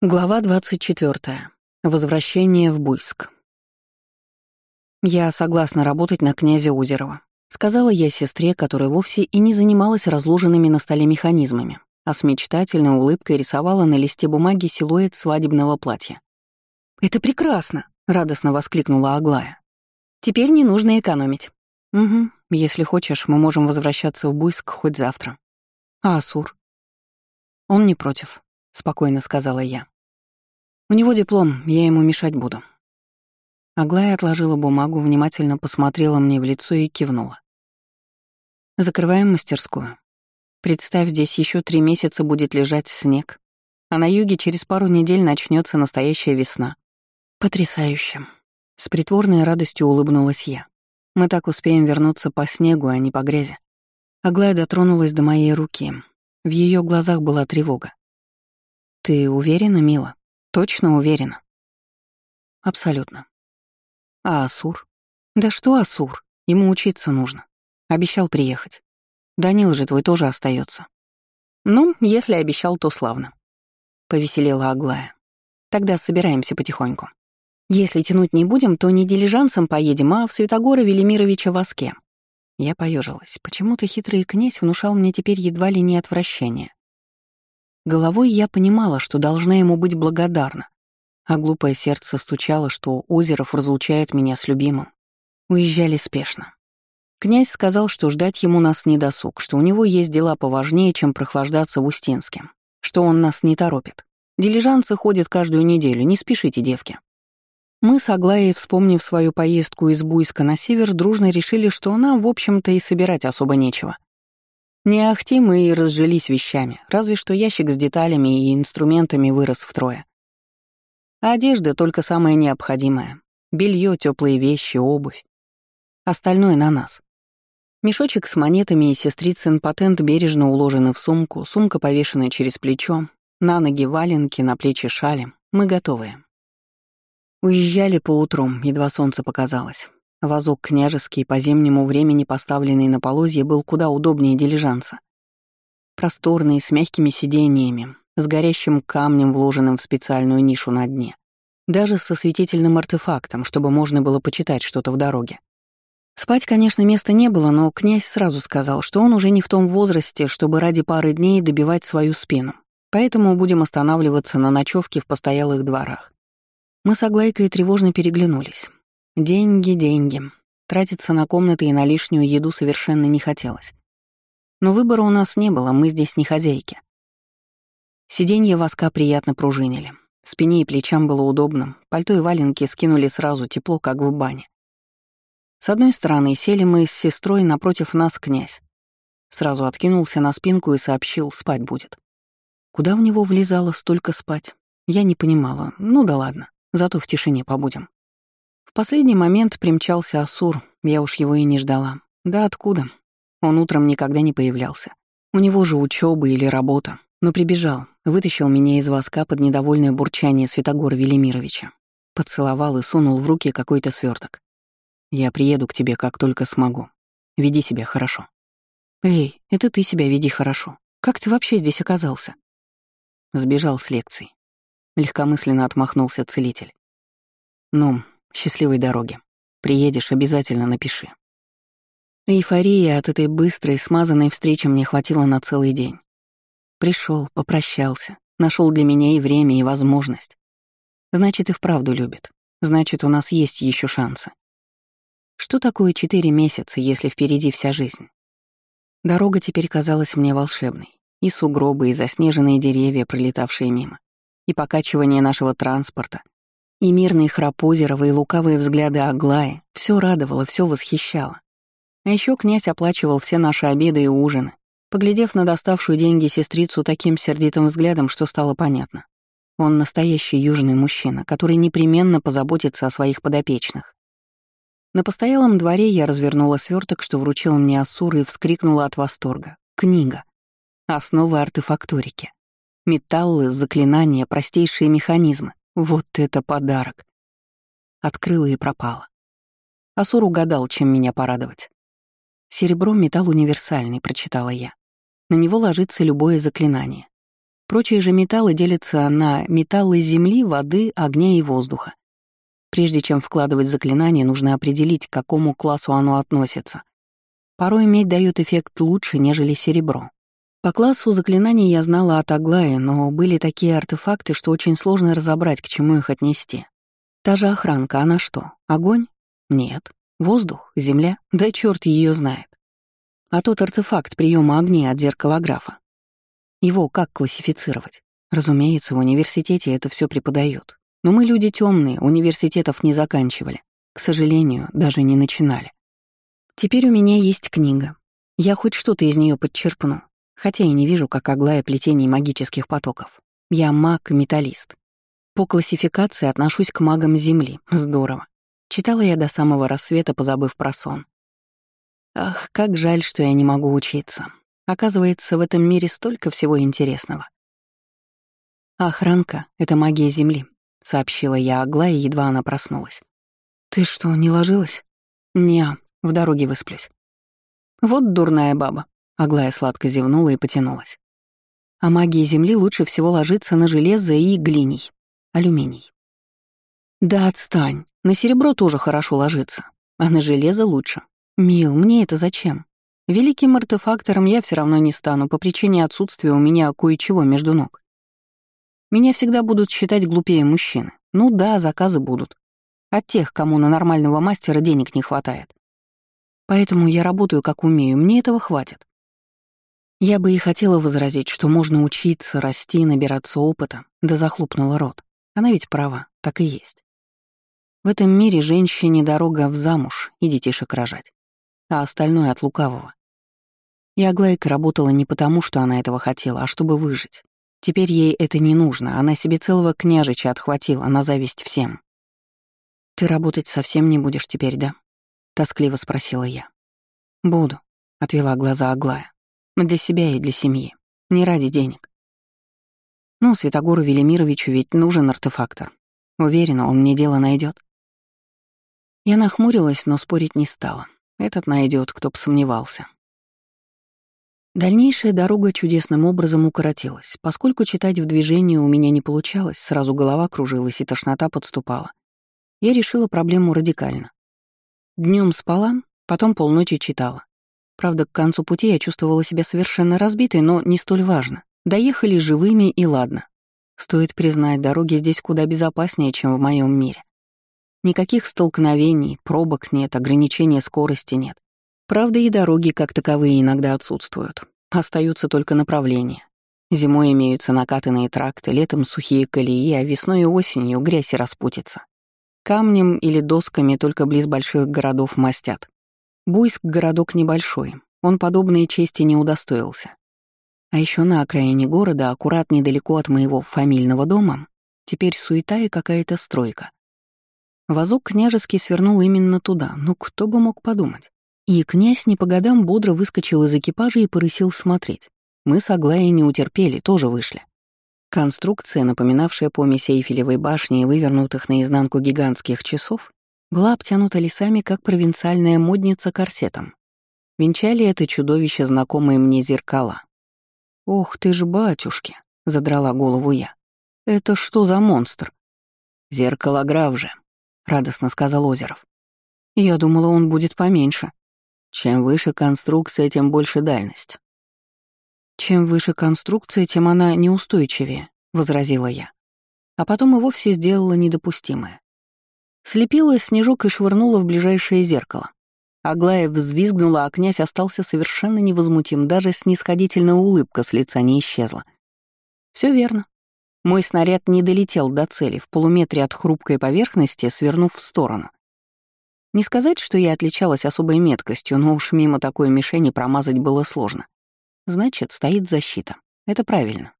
Глава 24. Возвращение в Буйск. «Я согласна работать на князя Озерова», — сказала я сестре, которая вовсе и не занималась разложенными на столе механизмами, а с мечтательной улыбкой рисовала на листе бумаги силуэт свадебного платья. «Это прекрасно!» — радостно воскликнула Аглая. «Теперь не нужно экономить». «Угу, если хочешь, мы можем возвращаться в Буйск хоть завтра». «А Асур?» «Он не против», — спокойно сказала я. «У него диплом, я ему мешать буду». Аглая отложила бумагу, внимательно посмотрела мне в лицо и кивнула. «Закрываем мастерскую. Представь, здесь еще три месяца будет лежать снег, а на юге через пару недель начнется настоящая весна. Потрясающе!» С притворной радостью улыбнулась я. «Мы так успеем вернуться по снегу, а не по грязи». Аглая дотронулась до моей руки. В ее глазах была тревога. «Ты уверена, мила? Точно уверена?» «Абсолютно». «А Асур?» «Да что Асур? Ему учиться нужно. Обещал приехать. Данил же твой тоже остается. «Ну, если обещал, то славно», — повеселела Аглая. «Тогда собираемся потихоньку. Если тянуть не будем, то не дилижансом поедем, а в Святогора Велимировича Воске». Я поежилась. Почему-то хитрый князь внушал мне теперь едва ли не отвращение. Головой я понимала, что должна ему быть благодарна, а глупое сердце стучало, что Озеров разлучает меня с любимым. Уезжали спешно. Князь сказал, что ждать ему нас не досуг, что у него есть дела поважнее, чем прохлаждаться в Устинске, что он нас не торопит. Дилижансы ходят каждую неделю, не спешите, девки. Мы с Аглаей, вспомнив свою поездку из Буйска на север, дружно решили, что нам, в общем-то, и собирать особо нечего. Не ахти мы и разжились вещами, разве что ящик с деталями и инструментами вырос втрое. А одежда только самое необходимое. Белье, теплые вещи, обувь. Остальное на нас. Мешочек с монетами и сестрицын патент бережно уложены в сумку, сумка повешена через плечо, на ноги валенки, на плечи шали. Мы готовы. Уезжали по утру, едва солнце показалось. Возок княжеский, по зимнему времени поставленный на полозье, был куда удобнее дилижанса. Просторный, с мягкими сидениями, с горящим камнем, вложенным в специальную нишу на дне. Даже со светительным артефактом, чтобы можно было почитать что-то в дороге. Спать, конечно, места не было, но князь сразу сказал, что он уже не в том возрасте, чтобы ради пары дней добивать свою спину. Поэтому будем останавливаться на ночевке в постоялых дворах. Мы с Аглайкой тревожно переглянулись. Деньги, деньги. Тратиться на комнаты и на лишнюю еду совершенно не хотелось. Но выбора у нас не было, мы здесь не хозяйки. Сиденья воска приятно пружинили. Спине и плечам было удобно, пальто и валенки скинули сразу тепло, как в бане. С одной стороны сели мы с сестрой, напротив нас князь. Сразу откинулся на спинку и сообщил, спать будет. Куда в него влезало столько спать? Я не понимала. Ну да ладно, зато в тишине побудем. В последний момент примчался Асур, я уж его и не ждала. Да откуда? Он утром никогда не появлялся. У него же учеба или работа. Но прибежал, вытащил меня из воска под недовольное бурчание Святогора Велимировича. Поцеловал и сунул в руки какой-то сверток. «Я приеду к тебе, как только смогу. Веди себя хорошо». «Эй, это ты себя веди хорошо. Как ты вообще здесь оказался?» Сбежал с лекций. Легкомысленно отмахнулся целитель. «Ну, Счастливой дороги. Приедешь, обязательно напиши. Эйфория от этой быстрой, смазанной встречи мне хватило на целый день. Пришел, попрощался, нашел для меня и время, и возможность. Значит, и вправду любит. Значит, у нас есть еще шансы. Что такое четыре месяца, если впереди вся жизнь? Дорога теперь казалась мне волшебной. И сугробы, и заснеженные деревья, пролетавшие мимо, и покачивание нашего транспорта, и мирный храп Озерова, и лукавые взгляды Аглаи — все радовало, все восхищало. А еще князь оплачивал все наши обеды и ужины, поглядев на доставшую деньги сестрицу таким сердитым взглядом, что стало понятно. Он настоящий южный мужчина, который непременно позаботится о своих подопечных. На постоялом дворе я развернула сверток, что вручил мне Ассур, и вскрикнула от восторга. Книга. Основы артефакторики. Металлы, заклинания, простейшие механизмы. Вот это подарок. Открыла и пропала. Асур угадал, чем меня порадовать. «Серебро — металл универсальный», — прочитала я. На него ложится любое заклинание. Прочие же металлы делятся на металлы земли, воды, огня и воздуха. Прежде чем вкладывать заклинание, нужно определить, к какому классу оно относится. Порой медь дает эффект лучше, нежели серебро. По классу заклинаний я знала от Аглаи, но были такие артефакты, что очень сложно разобрать, к чему их отнести. Та же охранка, она что, огонь? Нет. Воздух? Земля? Да черт ее знает. А тот артефакт приема огней от зеркалографа. Его как классифицировать? Разумеется, в университете это все преподают. Но мы люди темные, университетов не заканчивали. К сожалению, даже не начинали. Теперь у меня есть книга. Я хоть что-то из нее подчерпну, хотя и не вижу, как Аглая плетений магических потоков. Я маг и металлист. По классификации отношусь к магам Земли. Здорово. Читала я до самого рассвета, позабыв про сон. Ах, как жаль, что я не могу учиться. Оказывается, в этом мире столько всего интересного. «Охранка — это магия Земли», — сообщила я Аглае, едва она проснулась. «Ты что, не ложилась?» «Не, в дороге высплюсь». «Вот дурная баба», — Аглая сладко зевнула и потянулась. «А магия Земли лучше всего ложится на железо и глиний, алюминий». «Да отстань, на серебро тоже хорошо ложится, а на железо лучше. Мил, мне это зачем? Великим артефактором я все равно не стану по причине отсутствия у меня кое-чего между ног. Меня всегда будут считать глупее мужчины. Ну да, заказы будут. От тех, кому на нормального мастера денег не хватает. Поэтому я работаю как умею, мне этого хватит. Я бы и хотела возразить, что можно учиться, расти, набираться опыта, да захлопнула рот. Она ведь права, так и есть. В этом мире женщине дорога в замуж и детишек рожать, а остальное от лукавого. И Аглайка работала не потому, что она этого хотела, а чтобы выжить. Теперь ей это не нужно, она себе целого княжича отхватила на зависть всем. «Ты работать совсем не будешь теперь, да?» — тоскливо спросила я. «Буду», — отвела глаза Аглая. «Для себя и для семьи. Не ради денег. Ну, Святогору Велимировичу ведь нужен артефактор. Уверена, он мне дело найдет. Я нахмурилась, но спорить не стала. Этот найдет, кто б сомневался. Дальнейшая дорога чудесным образом укоротилась. Поскольку читать в движении у меня не получалось, сразу голова кружилась и тошнота подступала. Я решила проблему радикально. Днем спала, потом полночи читала. Правда, к концу пути я чувствовала себя совершенно разбитой, но не столь важно. Доехали живыми и ладно. Стоит признать, дороги здесь куда безопаснее, чем в моем мире. Никаких столкновений, пробок нет, ограничения скорости нет. Правда, и дороги как таковые иногда отсутствуют. Остаются только направления. Зимой имеются накатанные тракты, летом сухие колеи, а весной и осенью грязь и распутится. Камнем или досками только близ больших городов мастят. Буйск — городок небольшой, он подобной чести не удостоился. А еще на окраине города, аккурат недалеко от моего фамильного дома, теперь суета и какая-то стройка. Возок княжеский свернул именно туда, ну кто бы мог подумать. И князь не по годам бодро выскочил из экипажа и порысил смотреть. Мы с Аглаей не утерпели, тоже вышли. Конструкция, напоминавшая помесь Эйфелевой башни и вывернутых наизнанку гигантских часов, была обтянута лесами, как провинциальная модница корсетом. Венчали это чудовище знакомые мне зеркала. «Ох ты ж, батюшки!» — задрала голову я. «Это что за монстр?» «Зеркалограф же», — радостно сказал Озеров. «Я думала, он будет поменьше», чем выше конструкция, тем больше дальность. Чем выше конструкция, тем она неустойчивее, возразила я. А потом и вовсе сделала недопустимое. Слепила снежок и швырнула в ближайшее зеркало. Аглая взвизгнула, а князь остался совершенно невозмутим, даже снисходительная улыбка с лица не исчезла. Все верно. Мой снаряд не долетел до цели, в полуметре от хрупкой поверхности, свернув в сторону. Не сказать, что я отличалась особой меткостью, но уж мимо такой мишени промазать было сложно. Значит, стоит защита. Это правильно.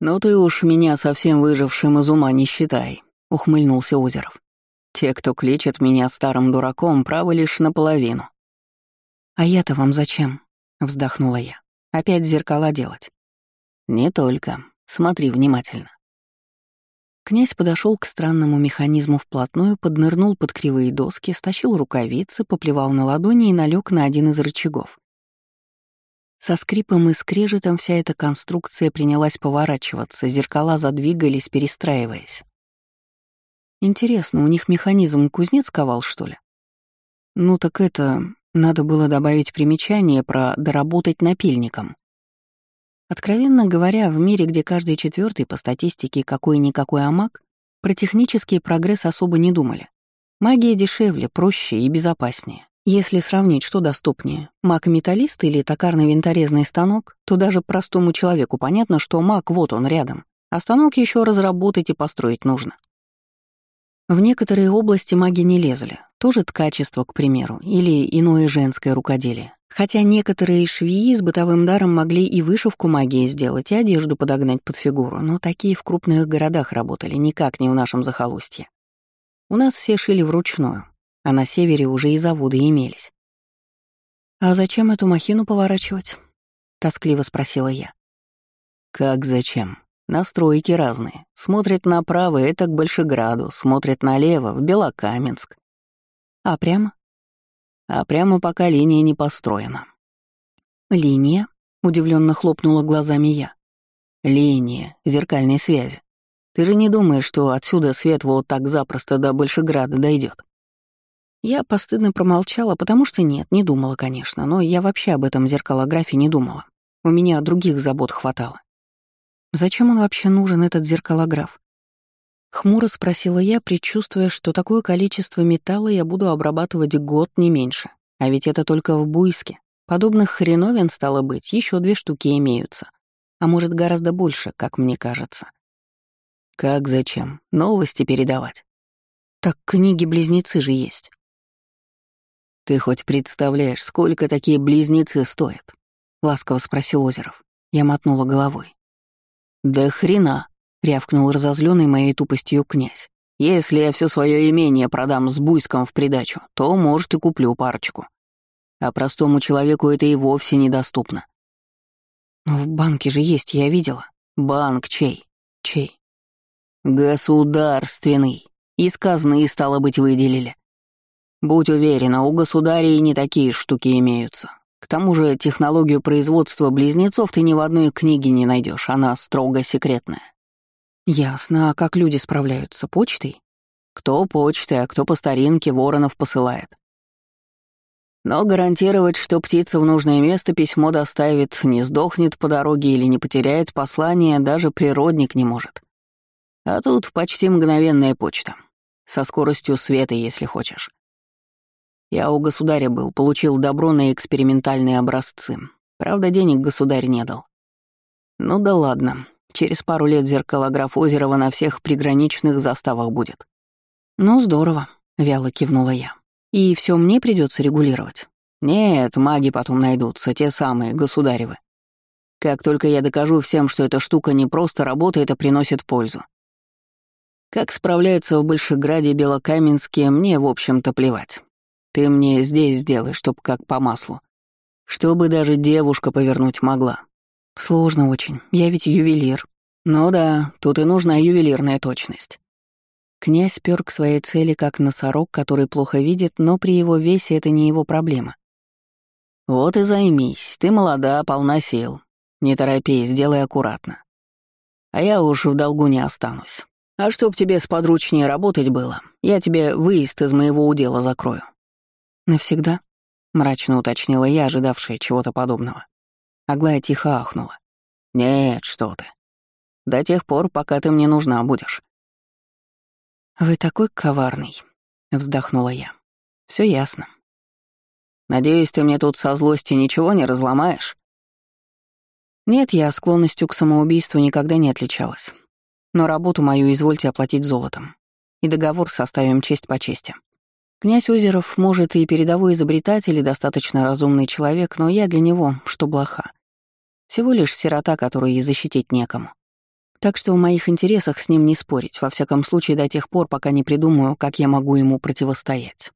«Но ты уж меня совсем выжившим из ума не считай», — ухмыльнулся Озеров. «Те, кто кличет меня старым дураком, правы лишь наполовину». «А я-то вам зачем?» — вздохнула я. «Опять зеркала делать?» «Не только. Смотри внимательно». Князь подошел к странному механизму вплотную, поднырнул под кривые доски, стащил рукавицы, поплевал на ладони и налег на один из рычагов. Со скрипом и скрежетом вся эта конструкция принялась поворачиваться, зеркала задвигались, перестраиваясь. Интересно, у них механизм кузнец ковал, что ли? Ну так это, надо было добавить примечание про «доработать напильником». Откровенно говоря, в мире, где каждый четвертый по статистике какой-никакой амак, про технический прогресс особо не думали. Магия дешевле, проще и безопаснее. Если сравнить, что доступнее, маг-металлист или токарно-винторезный станок, то даже простому человеку понятно, что маг вот он рядом, а станок еще разработать и построить нужно. В некоторые области маги не лезли, тоже ткачество, к примеру, или иное женское рукоделие. Хотя некоторые швеи с бытовым даром могли и вышивку магии сделать, и одежду подогнать под фигуру, но такие в крупных городах работали, никак не в нашем захолустье. У нас все шили вручную, а на севере уже и заводы имелись. «А зачем эту махину поворачивать?» — тоскливо спросила я. «Как зачем? Настройки разные. Смотрит направо — это к Большеграду, смотрит налево — в Белокаменск. А прямо? А прямо пока линия не построена». «Линия?» — удивленно хлопнула глазами я. «Линия зеркальной связи. Ты же не думаешь, что отсюда свет вот так запросто до Большеграда дойдет? Я постыдно промолчала, потому что нет, не думала, конечно, но я вообще об этом зеркалографе не думала. У меня других забот хватало. Зачем он вообще нужен, этот зеркалограф? Хмуро спросила я, предчувствуя, что такое количество металла я буду обрабатывать год не меньше. А ведь это только в Буйске. Подобных хреновин стало быть, еще две штуки имеются. А может, гораздо больше, как мне кажется. Как зачем? Новости передавать? Так книги-близнецы же есть. «Ты хоть представляешь, сколько такие близнецы стоят?» — ласково спросил Озеров. Я мотнула головой. «Да хрена!» — рявкнул разозленный моей тупостью князь. «Если я все свое имение продам с Буйском в придачу, то, может, и куплю парочку. А простому человеку это и вовсе недоступно». «Но в банке же есть, я видела». «Банк чей?» «Чей?» «Государственный. Из казны, стало быть, выделили. Будь уверена, у государей не такие штуки имеются. К тому же технологию производства близнецов ты ни в одной книге не найдешь, она строго секретная. Ясно, а как люди справляются? Почтой? Кто почтой, а кто по старинке воронов посылает. Но гарантировать, что птица в нужное место письмо доставит, не сдохнет по дороге или не потеряет послание, даже природник не может. А тут почти мгновенная почта. Со скоростью света, если хочешь. Я у государя был, получил добро на экспериментальные образцы. Правда, денег государь не дал. Ну да ладно, через пару лет зеркалограф Озерова на всех приграничных заставах будет. Ну здорово, вяло кивнула я. И все мне придется регулировать. Нет, маги потом найдутся, те самые, государевы. Как только я докажу всем, что эта штука не просто работает, а приносит пользу. Как справляются в Большеграде Белокаменске, мне, в общем-то, плевать. Ты мне здесь сделай, чтоб как по маслу. Чтобы даже девушка повернуть могла. Сложно очень, я ведь ювелир. Ну да, тут и нужна ювелирная точность. Князь пёр к своей цели как носорог, который плохо видит, но при его весе это не его проблема. Вот и займись, ты молода, полна сил. Не торопись, сделай аккуратно. А я уж в долгу не останусь. А чтоб тебе сподручнее работать было, я тебе выезд из моего удела закрою. «Навсегда?» — мрачно уточнила я, ожидавшая чего-то подобного. Аглая тихо ахнула. «Нет, что ты. До тех пор, пока ты мне нужна будешь». «Вы такой коварный», — вздохнула я. Все ясно». «Надеюсь, ты мне тут со злости ничего не разломаешь?» «Нет, я склонностью к самоубийству никогда не отличалась. Но работу мою извольте оплатить золотом. И договор составим честь по чести». Князь Озеров, может, и передовой изобретатель, и достаточно разумный человек, но я для него, что блоха. Всего лишь сирота, которую и защитить некому. Так что в моих интересах с ним не спорить, во всяком случае до тех пор, пока не придумаю, как я могу ему противостоять.